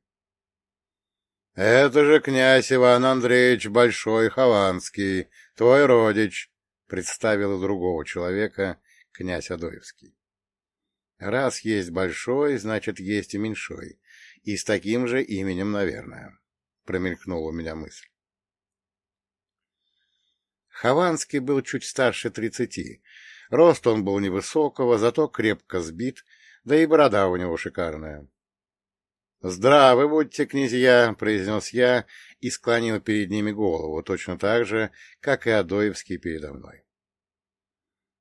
— Это же князь Иван Андреевич Большой Хованский, твой родич, — представил другого человека князь Адоевский. Раз есть большой, значит, есть и меньшой, и с таким же именем, наверное, — промелькнула у меня мысль. Хованский был чуть старше тридцати. Рост он был невысокого, зато крепко сбит, да и борода у него шикарная. — Здравы будьте, князья! — произнес я и склонил перед ними голову, точно так же, как и Адоевский передо мной. —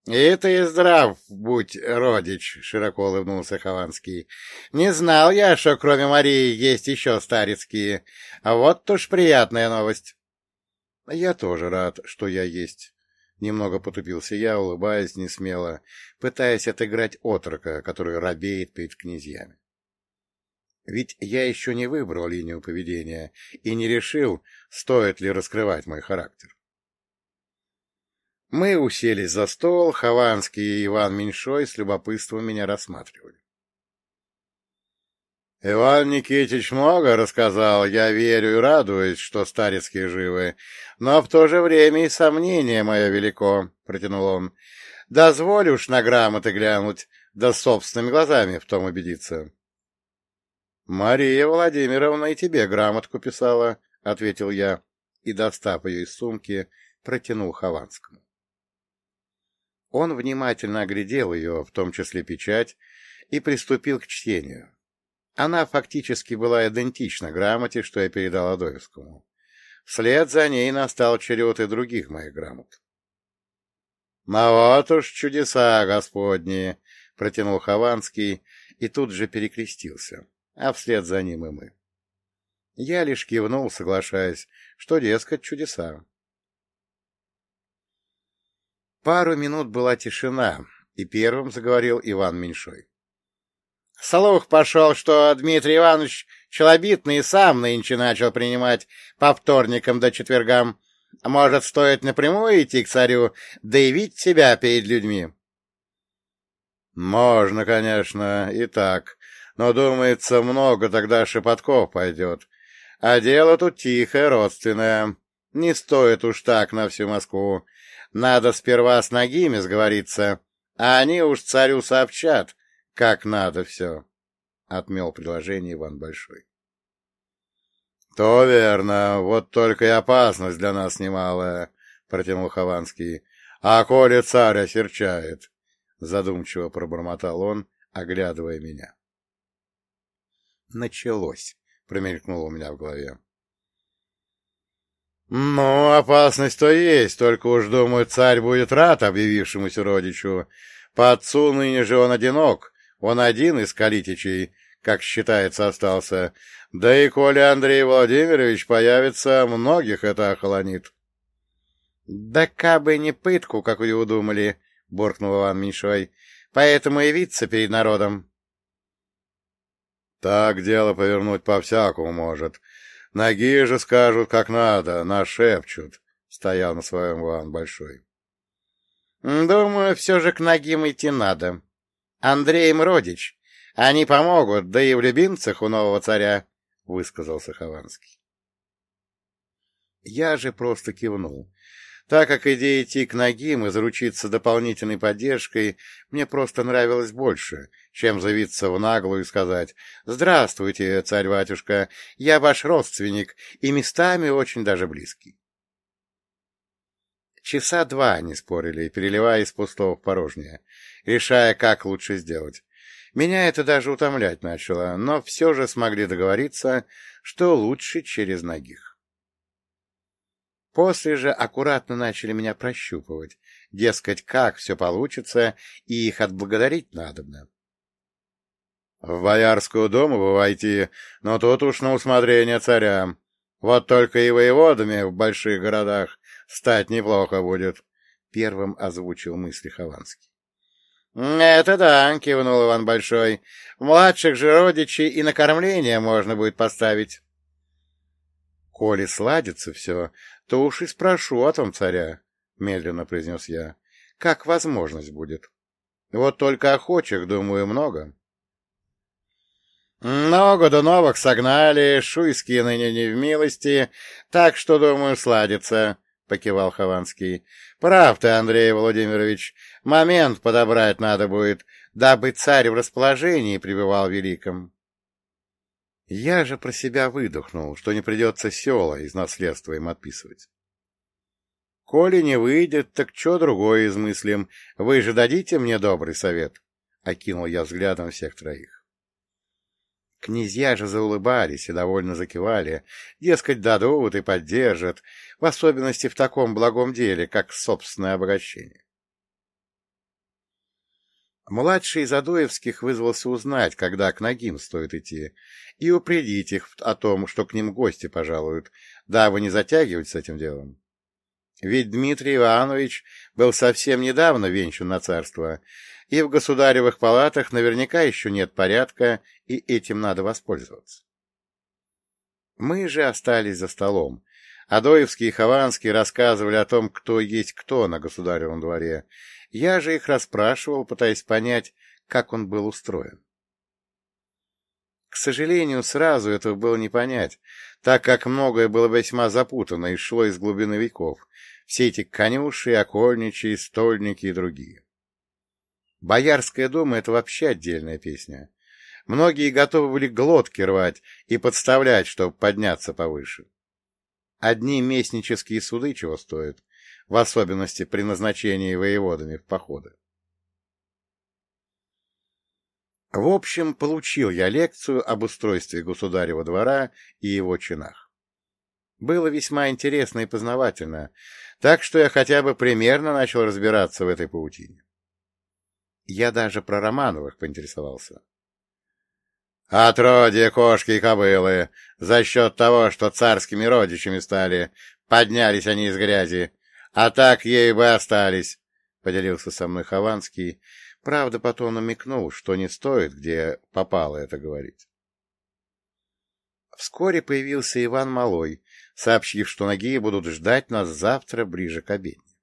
Это и здрав, будь, родич, — широко улыбнулся Хованский. — Не знал я, что кроме Марии есть еще старецкие. А вот уж приятная новость. — Я тоже рад, что я есть. Немного потупился я, улыбаясь несмело, пытаясь отыграть отрока, который робеет перед князьями. Ведь я еще не выбрал линию поведения и не решил, стоит ли раскрывать мой характер. Мы уселись за стол, Хованский и Иван Меньшой с любопытством меня рассматривали. Иван Никитич много рассказал, я верю и радуюсь, что старецкие живы, но в то же время и сомнение мое велико, — протянул он. Дозволь уж на грамоты глянуть, да собственными глазами в том убедиться. — Мария Владимировна и тебе грамотку писала, — ответил я, и, достав ее из сумки, протянул Хованскому. Он внимательно оглядел ее, в том числе печать, и приступил к чтению. Она фактически была идентична грамоте, что я передал Адоевскому. Вслед за ней настал черед и других моих грамот. — Ну вот уж чудеса господни! — протянул Хованский и тут же перекрестился, а вслед за ним и мы. Я лишь кивнул, соглашаясь, что, дескать, чудеса. Пару минут была тишина, и первым заговорил Иван Меньшой. Слух пошел, что Дмитрий Иванович Челобитный сам нынче начал принимать по вторникам до четвергам. Может, стоит напрямую идти к царю, да явить себя перед людьми? — Можно, конечно, и так, но, думается, много тогда шепотков пойдет. А дело тут тихое, родственное. Не стоит уж так на всю Москву. Надо сперва с ногими сговориться, а они уж царю сообщат, как надо все, — отмел предложение Иван Большой. — То верно, вот только и опасность для нас немалая, — протянул Хованский. — А коли царь осерчает, — задумчиво пробормотал он, оглядывая меня. Началось, — промелькнуло у меня в голове. — Ну, опасность-то есть, только уж, думаю, царь будет рад объявившемуся родичу. По отцу ныне же он одинок, он один из калитичей, как считается, остался. Да и коли Андрей Владимирович появится, многих это охолонит. — Да кабы не пытку, как вы удумали, — буркнул Иван Меньшой, — поэтому явиться перед народом. — Так дело повернуть по-всякому может. Ноги же скажут, как надо, нашепчут, — стоял на своем Иван Большой. — Думаю, все же к ногим идти надо, Андрей им родич. Они помогут, да и в любимцах у нового царя, — высказался Хованский. Я же просто кивнул. Так как идея идти к ногим и заручиться дополнительной поддержкой мне просто нравилась больше, чем завиться в наглую и сказать «Здравствуйте, царь-батюшка, я ваш родственник и местами очень даже близкий». Часа два они спорили, переливая из пустого в порожнее, решая, как лучше сделать. Меня это даже утомлять начало, но все же смогли договориться, что лучше через ногих. После же аккуратно начали меня прощупывать, дескать, как все получится, и их отблагодарить надобно. — В Боярскую дому вы войти, но тут уж на усмотрение царя. Вот только и воеводами в больших городах Стать неплохо будет, — первым озвучил мысли Хованский. — Это да, — кивнул Иван Большой. — Младших же родичей и на кормление можно будет поставить. — Коли сладится все, то уж и спрошу о том царя, — медленно произнес я. — Как возможность будет? Вот только охочих, думаю, много. — Много до новых согнали, шуйские ныне не в милости, так что, думаю, сладится, — покивал Хованский. — Прав ты, Андрей Владимирович. Момент подобрать надо будет, дабы царь в расположении пребывал великом. Я же про себя выдохнул, что не придется села из наследства им отписывать. Коли не выйдет, так что другое измыслим? Вы же дадите мне добрый совет? — окинул я взглядом всех троих. Князья же заулыбались и довольно закивали, дескать, дадут и поддержат, в особенности в таком благом деле, как собственное обогащение. Младший из Адоевских вызвался узнать, когда к ногим стоит идти, и упредить их о том, что к ним гости пожалуют, дабы не затягивать с этим делом. Ведь Дмитрий Иванович был совсем недавно венчан на царство, и в государевых палатах наверняка еще нет порядка, и этим надо воспользоваться. Мы же остались за столом. Адоевский и Хованский рассказывали о том, кто есть кто на государевом дворе. Я же их расспрашивал, пытаясь понять, как он был устроен. К сожалению, сразу этого было не понять, так как многое было весьма запутано и шло из глубины веков, все эти конюши, окольничьи, стольники и другие. Боярская дума — это вообще отдельная песня. Многие готовы были глотки рвать и подставлять, чтобы подняться повыше. Одни местнические суды чего стоят, в особенности при назначении воеводами в походы. В общем, получил я лекцию об устройстве государева двора и его чинах. Было весьма интересно и познавательно, так что я хотя бы примерно начал разбираться в этой паутине. Я даже про Романовых поинтересовался. Отродье кошки и кобылы, за счет того, что царскими родичами стали, поднялись они из грязи, а так ей бы остались, — поделился со мной Хованский, правда, потом намекнул, что не стоит, где попало это говорить. Вскоре появился Иван Малой, сообщив, что ноги будут ждать нас завтра ближе к обедне.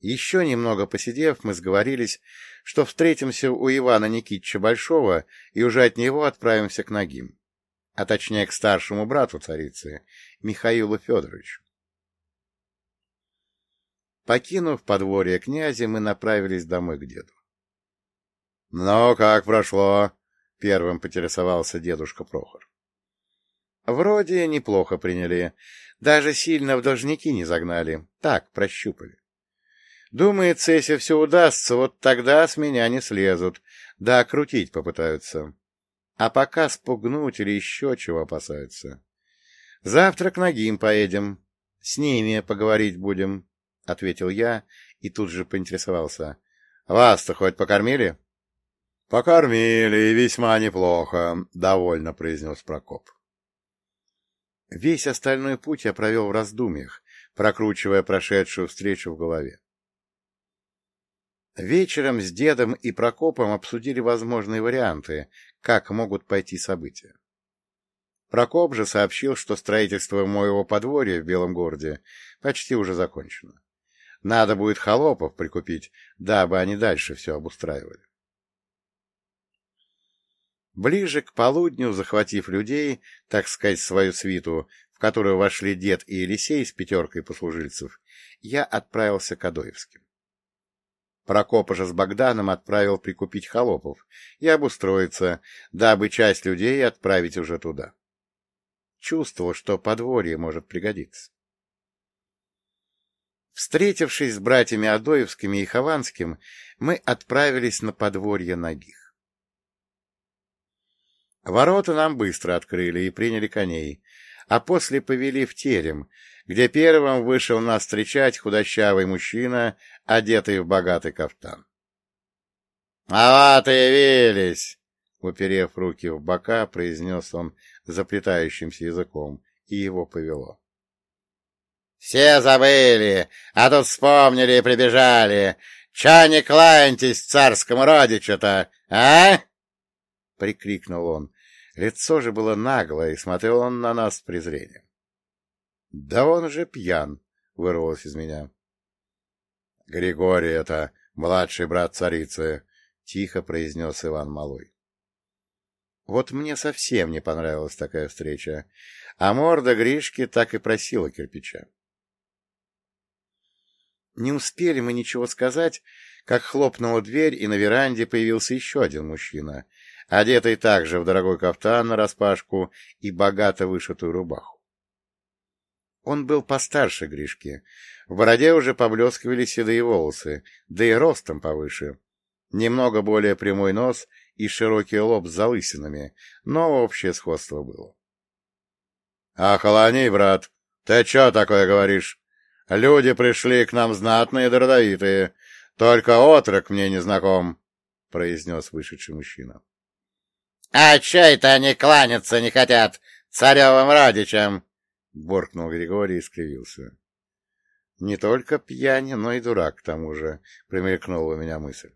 Еще немного посидев, мы сговорились, что встретимся у Ивана Никитича Большого и уже от него отправимся к Нагим, а точнее к старшему брату царицы, Михаилу Федоровичу. Покинув подворье князя, мы направились домой к деду. — Ну, как прошло? — первым поинтересовался дедушка Прохор. — Вроде неплохо приняли. Даже сильно в должники не загнали. Так, прощупали. Думается, если все удастся, вот тогда с меня не слезут, да крутить попытаются. А пока спугнуть или еще чего опасаются. Завтра к Нагим поедем, с ними поговорить будем, — ответил я и тут же поинтересовался. — Вас-то хоть покормили? — Покормили, и весьма неплохо, — довольно произнес Прокоп. Весь остальной путь я провел в раздумьях, прокручивая прошедшую встречу в голове. Вечером с дедом и Прокопом обсудили возможные варианты, как могут пойти события. Прокоп же сообщил, что строительство моего подворья в Белом городе почти уже закончено. Надо будет холопов прикупить, дабы они дальше все обустраивали. Ближе к полудню, захватив людей, так сказать, свою свиту, в которую вошли дед и Елисей с пятеркой послужильцев, я отправился к Адоевским. Прокопа же с Богданом отправил прикупить холопов и обустроиться, дабы часть людей отправить уже туда. Чувствовал, что подворье может пригодиться. Встретившись с братьями Адоевскими и Хованским, мы отправились на подворье Ногих. Ворота нам быстро открыли и приняли коней, а после повели в терем, где первым вышел нас встречать худощавый мужчина, одетый в богатый кафтан. — А вот явились! — уперев руки в бока, произнес он заплетающимся языком, и его повело. — Все забыли, а тут вспомнили и прибежали. Ча не кланяйтесь царскому родичу-то, а? — прикрикнул он. Лицо же было наглое, и смотрел он на нас с презрением. — Да он же пьян, — вырвалось из меня. — Григорий это, младший брат царицы, — тихо произнес Иван Малой. Вот мне совсем не понравилась такая встреча, а морда Гришки так и просила кирпича. Не успели мы ничего сказать, как хлопнула дверь, и на веранде появился еще один мужчина, одетый также в дорогой кафтан нараспашку и богато вышитую рубаху. Он был постарше Гришки. В бороде уже поблескивали седые волосы, да и ростом повыше. Немного более прямой нос и широкий лоб с залысинами, но общее сходство было. — Охолони, брат, ты что такое говоришь? Люди пришли к нам знатные родовитые, только отрок мне не знаком, — произнес вышедший мужчина. — А чё это они кланяться не хотят царевым родичам? — боркнул Григорий и скривился. — Не только пьянь, но и дурак к тому же, — примелькнула у меня мысль.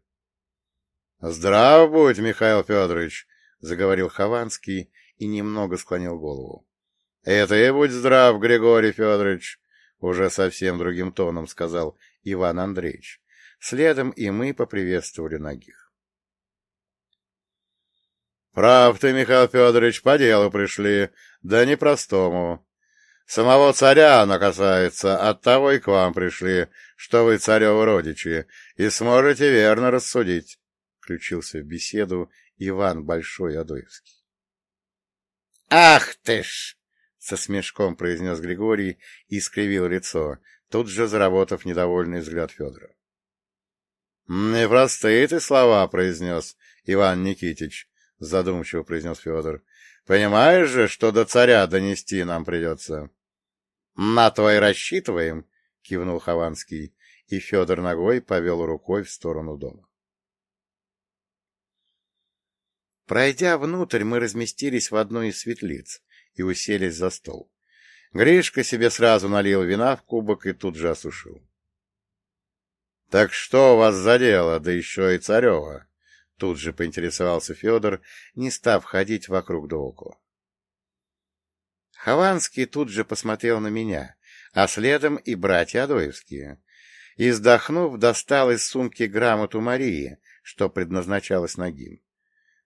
— Здрав будь, Михаил Федорович, — заговорил Хованский и немного склонил голову. — Это и будь здрав, Григорий Федорович, — уже совсем другим тоном сказал Иван Андреевич. Следом и мы поприветствовали ногих. — Прав ты, Михаил Федорович, по делу пришли, да непростому. Самого царя оно касается, оттого и к вам пришли, что вы царевы родичи, и сможете верно рассудить, — включился в беседу Иван Большой Адоевский. — Ах ты ж! Со смешком произнес Григорий и скривил лицо, тут же заработав недовольный взгляд Федора. — Непростые ты слова произнес, Иван Никитич, — задумчиво произнес Федор. — Понимаешь же, что до царя донести нам придется? — На то и рассчитываем, — кивнул Хованский, и Федор ногой повел рукой в сторону дома. Пройдя внутрь, мы разместились в одной из светлиц и уселись за стол. Гришка себе сразу налил вина в кубок и тут же осушил. — Так что вас за дело, да еще и царева? — тут же поинтересовался Федор, не став ходить вокруг да около. Хованский тут же посмотрел на меня, а следом и братья Адоевские. И, вздохнув, достал из сумки грамоту Марии, что предназначалось Нагим.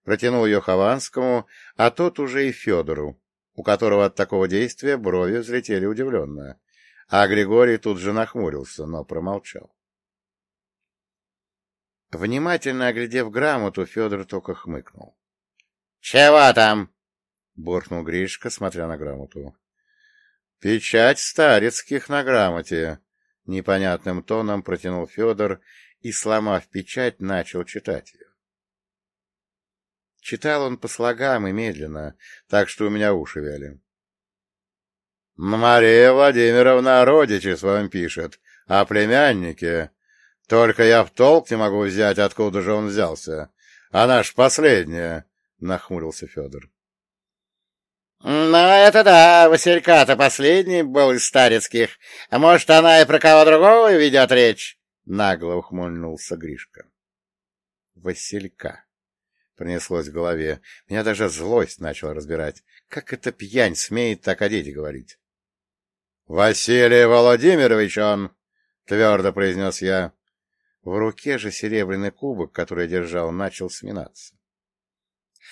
Протянул ее Хованскому, а тот уже и Федору, у которого от такого действия брови взлетели удивленно. А Григорий тут же нахмурился, но промолчал. Внимательно оглядев грамоту, Федор только хмыкнул. — Чего там? — буркнул Гришка, смотря на грамоту. — Печать старецких на грамоте, — непонятным тоном протянул Федор и, сломав печать, начал читать ее. Читал он по слогам и медленно, так что у меня уши вяли. «Мария Владимировна о родиче своем пишет, о племяннике. Только я в толк не могу взять, откуда же он взялся. Она ж последняя», — нахмурился Федор. «Ну, это да, Василька-то последний был из старецких. А может, она и про кого другого ведет речь?» — нагло ухмыльнулся Гришка. «Василька». Пронеслось в голове. Меня даже злость начала разбирать. Как эта пьянь смеет так о дети говорить? — Василий Владимирович он! — твердо произнес я. В руке же серебряный кубок, который я держал, начал сминаться.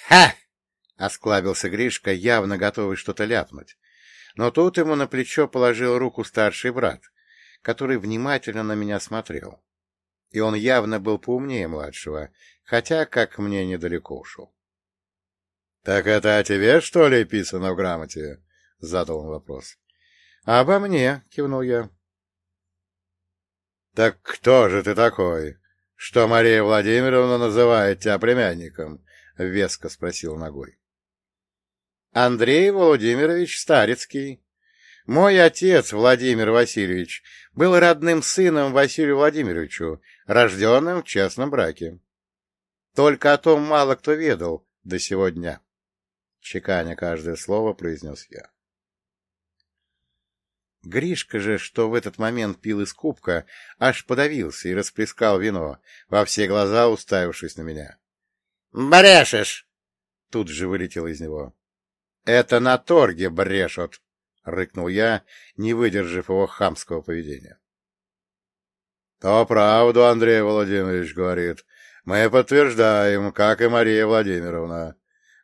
«Ха — осклабился Гришка, явно готовый что-то ляпнуть. Но тут ему на плечо положил руку старший брат, который внимательно на меня смотрел. И он явно был поумнее младшего, хотя, как мне, недалеко ушел. — Так это о тебе, что ли, писано в грамоте? — задал он вопрос. — Обо мне, — кивнул я. — Так кто же ты такой? Что Мария Владимировна называет тебя племянником? — веско спросил ногой. — Андрей Владимирович Старецкий. Мой отец, Владимир Васильевич, был родным сыном Василию Владимировичу, рожденным в честном браке. Только о том мало кто ведал до сего дня. Чеканя каждое слово произнес я. Гришка же, что в этот момент пил из кубка, аж подавился и расплескал вино, во все глаза уставившись на меня. «Брешешь!» Тут же вылетел из него. «Это на торге брешут!» — рыкнул я, не выдержав его хамского поведения. — То правду Андрей Владимирович говорит. Мы подтверждаем, как и Мария Владимировна.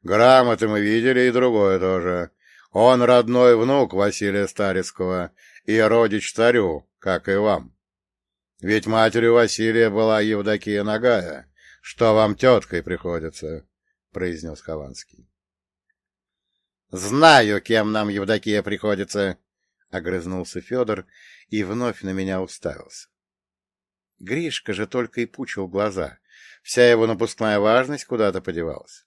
Грамоты мы видели и другое тоже. Он родной внук Василия Старецкого и родич царю, как и вам. Ведь матерью Василия была Евдокия Нагая, что вам теткой приходится, — произнес Хованский. — Знаю, кем нам Евдокия приходится, — огрызнулся Федор и вновь на меня уставился. Гришка же только и пучил глаза, Вся его напускная важность куда-то подевалась.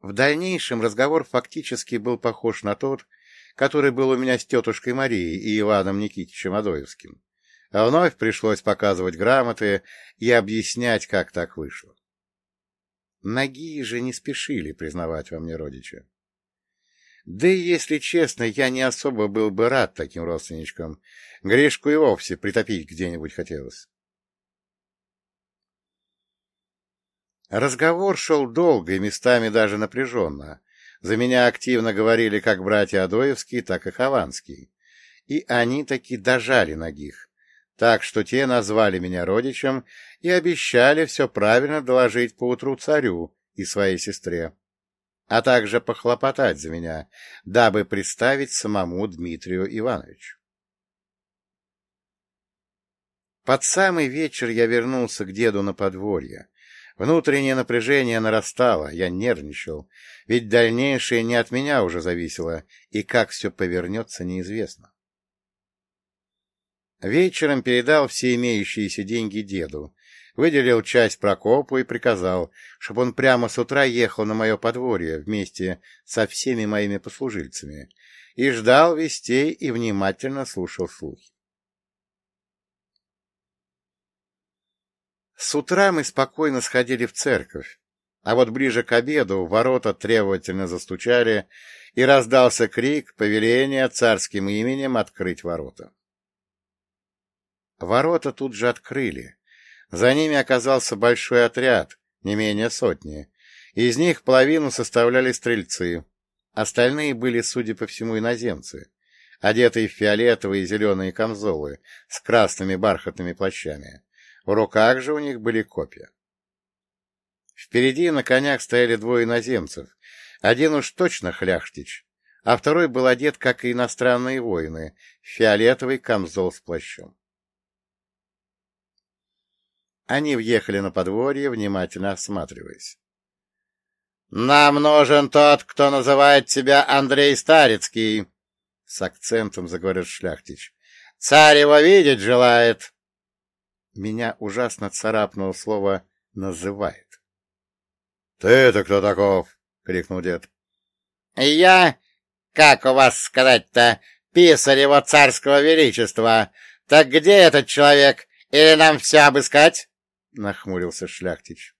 В дальнейшем разговор фактически был похож на тот, который был у меня с тетушкой Марией и Иваном Никитичем Адоевским. А вновь пришлось показывать грамоты и объяснять, как так вышло. Ноги же не спешили признавать во мне родича. Да и, если честно, я не особо был бы рад таким родственничкам. Гришку и вовсе притопить где-нибудь хотелось. Разговор шел долго и местами даже напряженно. За меня активно говорили как братья Адоевские, так и Хованский. И они таки дожали ногих, так что те назвали меня родичем и обещали все правильно доложить поутру царю и своей сестре, а также похлопотать за меня, дабы представить самому Дмитрию Ивановичу. Под самый вечер я вернулся к деду на подворье, Внутреннее напряжение нарастало, я нервничал, ведь дальнейшее не от меня уже зависело, и как все повернется, неизвестно. Вечером передал все имеющиеся деньги деду, выделил часть Прокопу и приказал, чтобы он прямо с утра ехал на мое подворье вместе со всеми моими послужильцами и ждал вестей и внимательно слушал слухи. С утра мы спокойно сходили в церковь, а вот ближе к обеду ворота требовательно застучали, и раздался крик повеления царским именем открыть ворота. Ворота тут же открыли. За ними оказался большой отряд, не менее сотни. Из них половину составляли стрельцы, остальные были, судя по всему, иноземцы, одетые в фиолетовые и зеленые камзолы с красными бархатными плащами. В руках же у них были копья. Впереди на конях стояли двое иноземцев. Один уж точно хляхтич, а второй был одет, как и иностранные воины, в фиолетовый камзол с плащом. Они въехали на подворье, внимательно осматриваясь. — Нам нужен тот, кто называет себя Андрей Старицкий, — с акцентом заговорил шляхтич. — Царь его видеть желает. Меня ужасно царапнуло слово «называет». — Ты это кто таков? — крикнул дед. — Я, как у вас сказать-то, писарь его царского величества. Так где этот человек? Или нам все обыскать? — нахмурился шляхтич.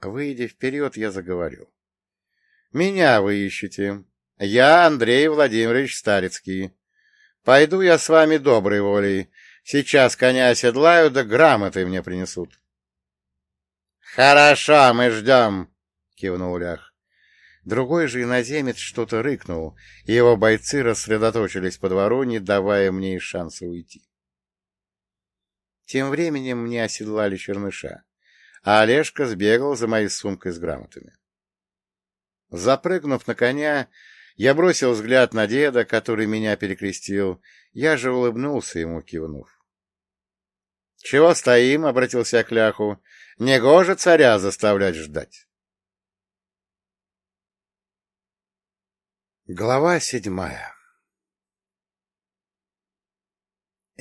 Выйдя вперед, я заговорил. — Меня вы ищете. Я Андрей Владимирович Старицкий. Пойду я с вами доброй волей. Сейчас коня оседлаю, да грамоты мне принесут. — Хорошо, мы ждем, — кивнул Лях. Другой же иноземец что-то рыкнул, и его бойцы рассредоточились по двору, не давая мне и шанса уйти. Тем временем мне оседлали черныша, а Олежка сбегал за моей сумкой с грамотами. Запрыгнув на коня, я бросил взгляд на деда, который меня перекрестил, я же улыбнулся ему, кивнув. — Чего стоим? — обратился я к ляху. — Негоже царя заставлять ждать. Глава седьмая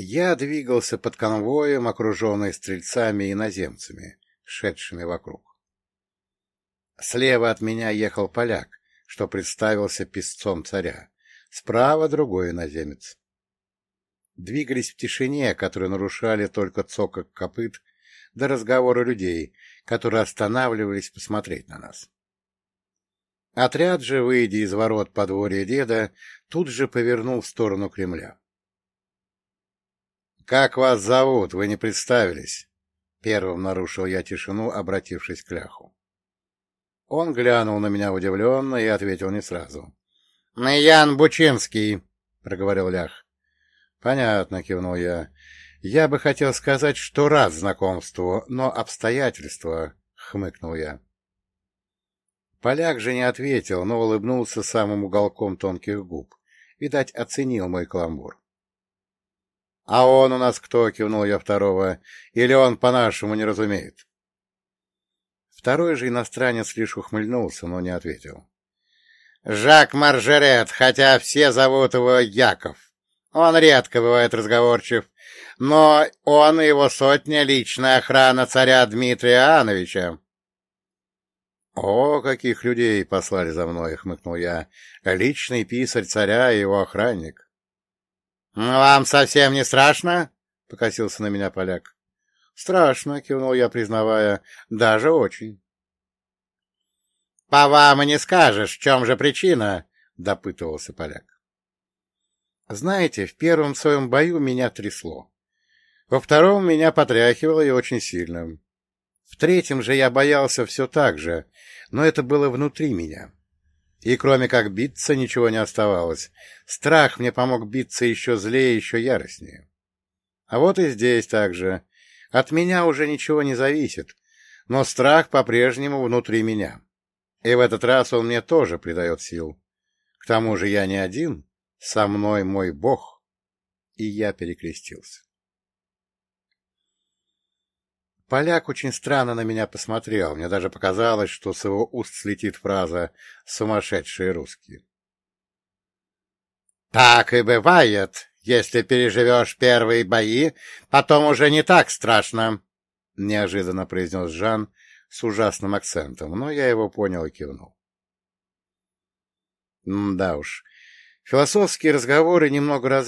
Я двигался под конвоем, окруженный стрельцами и иноземцами, шедшими вокруг. Слева от меня ехал поляк, что представился песцом царя, справа другой иноземец. Двигались в тишине, которую нарушали только цокок копыт до разговора людей, которые останавливались посмотреть на нас. Отряд же, выйдя из ворот подворья деда, тут же повернул в сторону Кремля. «Как вас зовут? Вы не представились?» Первым нарушил я тишину, обратившись к Ляху. Он глянул на меня удивленно и ответил не сразу. — Ян Бучинский, — проговорил Лях. — Понятно, — кивнул я. — Я бы хотел сказать, что рад знакомству, но обстоятельства, — хмыкнул я. Поляк же не ответил, но улыбнулся самым уголком тонких губ. Видать, оценил мой каламбур. «А он у нас кто?» — кивнул я второго. «Или он по-нашему не разумеет?» Второй же иностранец лишь ухмыльнулся, но не ответил. «Жак Маржерет, хотя все зовут его Яков. Он редко бывает разговорчив, но он и его сотня — личная охрана царя Дмитрия Иоанновича». «О, каких людей послали за мной!» — хмыкнул я. «Личный писарь царя и его охранник». «Вам совсем не страшно?» — покосился на меня поляк. «Страшно», — кивнул я, признавая, — «даже очень». «По вам и не скажешь, в чем же причина?» — допытывался поляк. Знаете, в первом своем бою меня трясло. Во втором меня потряхивало и очень сильно. В третьем же я боялся все так же, но это было внутри меня. И кроме как биться, ничего не оставалось. Страх мне помог биться еще злее, еще яростнее. А вот и здесь так же. От меня уже ничего не зависит, но страх по-прежнему внутри меня. И в этот раз он мне тоже придает сил. К тому же я не один, со мной мой Бог. И я перекрестился. Поляк очень странно на меня посмотрел. Мне даже показалось, что с его уст слетит фраза «сумасшедшие русские». — Так и бывает. Если переживешь первые бои, потом уже не так страшно, — неожиданно произнес Жан с ужасным акцентом, но я его понял и кивнул. да уж, философские разговоры немного раз